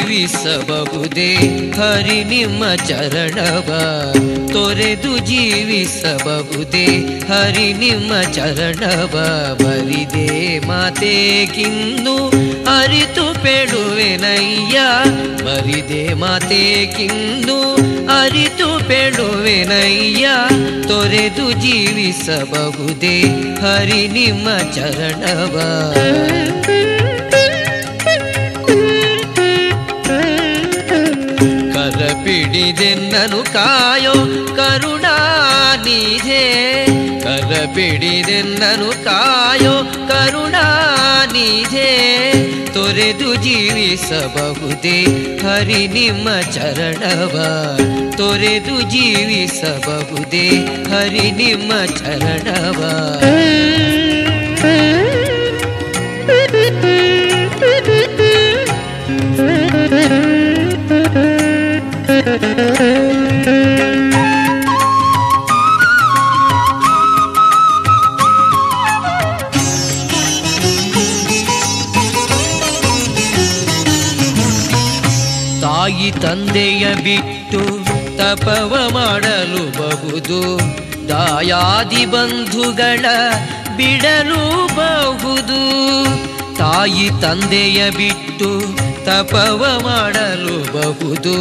ಜೀವಿಸಬಹುದೇ? ಹರಿ, ನಿಮ್ಮ ಚರಣವ ತೊರೆದು ಜೀವಿಸಬಹುದೇ? ಹರಿ, ನಿಮ್ಮ ಚರಣವ ಬರಿದೆ ಮಾತೆಗಿನ್ನು ಅರಿತು ಪೆಡುವೆನಯ್ಯ ಬರಿದೆ ಮಾತೆಗಿನ್ನು ಅರಿತು ಪೆಡುವೆನಯ್ಯ ತೊರೆದು ಜೀವಿಸಬಹುದೇ? ಹರಿ, ನಿಮ್ಮ ಚರಣವ ಪಿಡಿದೆನ್ನನು ಕಾಯೋ ಕರುಣಾನಿಧೆ ಕರ ಪಿಡಿದೆನ್ನನು ಕಾಯೋ ಕರುಣಾನಿಧೆ ತೊರೆದು ಜೀವಿಸಬಹುದೇ ಹರಿ ನಿಮ್ಮ ಚರಣವ. ತೊರೆದು ಜೀವಿಸಬಹುದೇ ಹರಿ ನಿಮ್ಮ ಚರಣವ. ತಾಯಿ ತಂದೆಯ ಬಿಟ್ಟು ತಪವ ಮಾಡಲು ಬಹುದು. ದಾಯಾದಿ ಬಂಧುಗಳ ಬಿಡಲು ಬಹುದು. ತಾಯಿ ತಂದೆಯ ಬಿಟ್ಟು ತಪವ ಮಾಡಲು ಬಹುದು.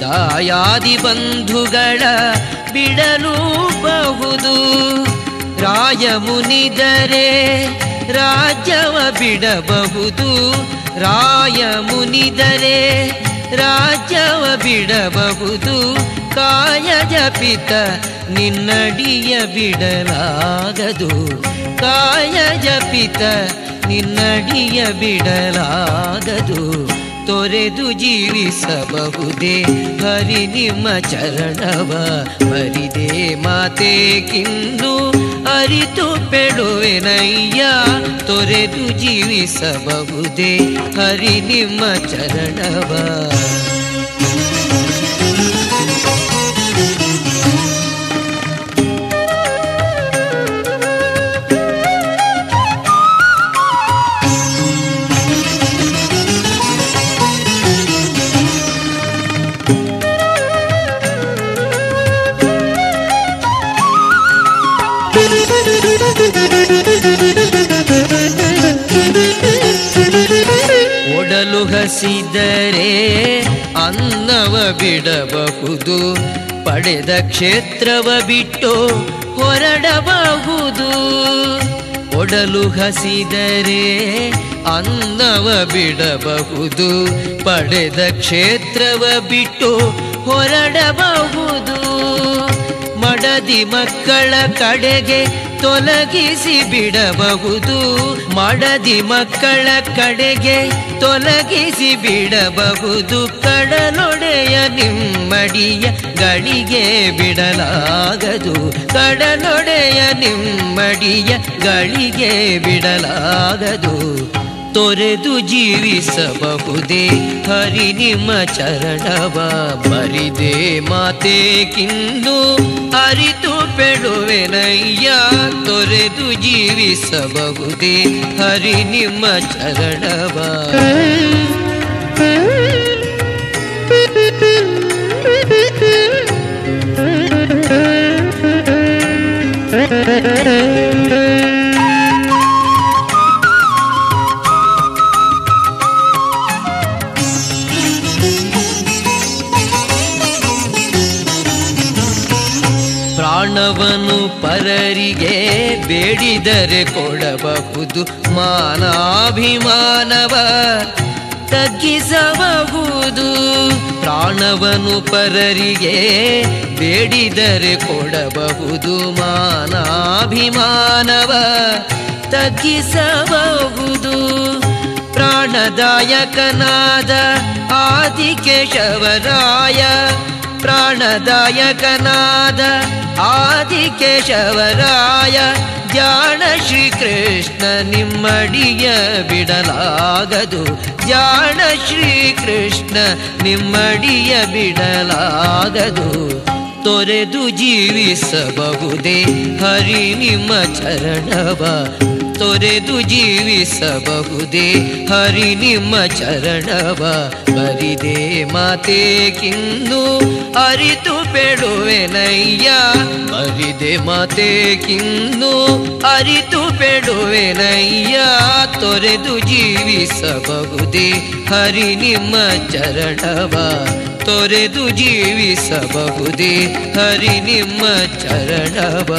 ದಾಯಾದಿ ಬಂಧುಗಳ ಬಿಡಲು ಬಹುದು. ರಾಯ ಮುನಿದರೆ ರಾಜ್ಯವ ಬಿಡಬಹುದು. ರಾಯ ಮುನಿದರೆ ರಾಜ್ಯವ ಬಿಡಬಹುದು ಕಾಯ ಪಿತ ನಿನ್ನಡಿಯ ಬಿಡಲಾಗದು. ಕಾಯ ಪಿತ ನಿನ್ನಡಿಯ ಬಿಡಲಾಗದು. ತೊರೆದು ಜೀವಿಸಬಹುದೇ? ಹರಿ ನಿಮ್ಮ ಚರಣವ ಮರಿದೆ ಮಾತೆಗಿನ್ನು ಅರಿತು ಪೆಡುವೆನಯ್ಯ ತೊರೆದು ಜೀವಿಸಬಹುದೇ? ಹರಿ ನಿಮ್ಮ ಚರಣವ. ಹಸಿದರೆ ಅನ್ನವ ಬಿಡಬಹುದು, ಪಡೆದ ಕ್ಷೇತ್ರವ ಬಿಟ್ಟು ಹೊರಡಬಹುದು. ಒಡಲು ಹಸಿದರೆ ಅನ್ನವ ಬಿಡಬಹುದು, ಪಡೆದ ಕ್ಷೇತ್ರವ ಬಿಟ್ಟು ಹೊರಡಬಹುದು. ಮಡದಿ ಮಕ್ಕಳ ಕಡೆಗೆ ತೊಲಗಿಸಿ ಬಿಡಬಹುದು. ಮಡದಿ ಮಕ್ಕಳ ಕಡೆಗೆ ತೊಲಗಿಸಿ ಬಿಡಬಹುದು. ಕಡಲೊಡೆಯ ನಿಮ್ಮಡಿಯ ಗಳಿಗೆ ಬಿಡಲಾಗದು. ಕಡಲೊಡೆಯ ನಿಮ್ಮಡಿಯ ಗಳಿಗೆ ಬಿಡಲಾಗದು. ತೊರೆದು ಜೀವಿಸಬಹುದೇ ಹರಿ ನಿಮ್ಮ ಚರಣವ ಮರಿದೆ ಮಾತೆಗಿನ್ನು ಅರಿತು ಪೆಡುವೆನಯ್ಯ ತೊರೆದು ಜೀವಿಸಬಹುದೇ ಹರಿ ನಿಮ್ಮ ಚರಣವ ಪ್ರಾಣವನು ಪರರಿಗೆ ಬೇಡಿದರೆ ಕೊಡಬಹುದು ಮಾನಾಭಿಮಾನವ. ತಗ್ಗಿಸಬಹುದು ಪ್ರಾಣವನು ಪರರಿಗೆ ಬೇಡಿದರೆ ಕೊಡಬಹುದು ಮಾನಾಭಿಮಾನವ. ತಗ್ಗಿಸಬಹುದು ಪ್ರಾಣದಾಯಕನಾದ ಆದಿಕೇಶವರಾಯ. ಪ್ರಾಣದಾಯಕನಾದ ಆದಿಕೇಶವರಾಯ ಜಾಣ ಶ್ರೀಕೃಷ್ಣ ನಿಮ್ಮಡಿಯ ಬಿಡಲಾಗದು. ಜಾಣ ಶ್ರೀಕೃಷ್ಣ ನಿಮ್ಮಡಿಯ ಬಿಡಲಾಗದು. ತೊರೆದು ಜೀವಿಸಬಹುದೇ ಹರಿ ನಿಮ್ಮ ಚರಣವ. ತೊರೆದು ಜೀವಿಸಬಹುದೇ? ಹರಿ ನಿಮ್ಮ ಚರಣವ, ಬರಿದೆ ಮಾತೇಕಿಂದು ಅರಿತು ಪೆಡುವೆನಯ್ಯ ಬರಿದೆ ಮಾತೇಕಿಂದು ಅರಿತು ಬೇಡುವೆನಯ್ಯ ತೊರೆದು ಜೀವಿಸಬಹುದೇ? ಹರಿ ನಿಮ್ಮ ಚರಣವ, ತೊರೆದು ಜೀವಿಸಬಹುದೇ? ಹರಿ ನಿಮ್ಮ ಚರಣವ.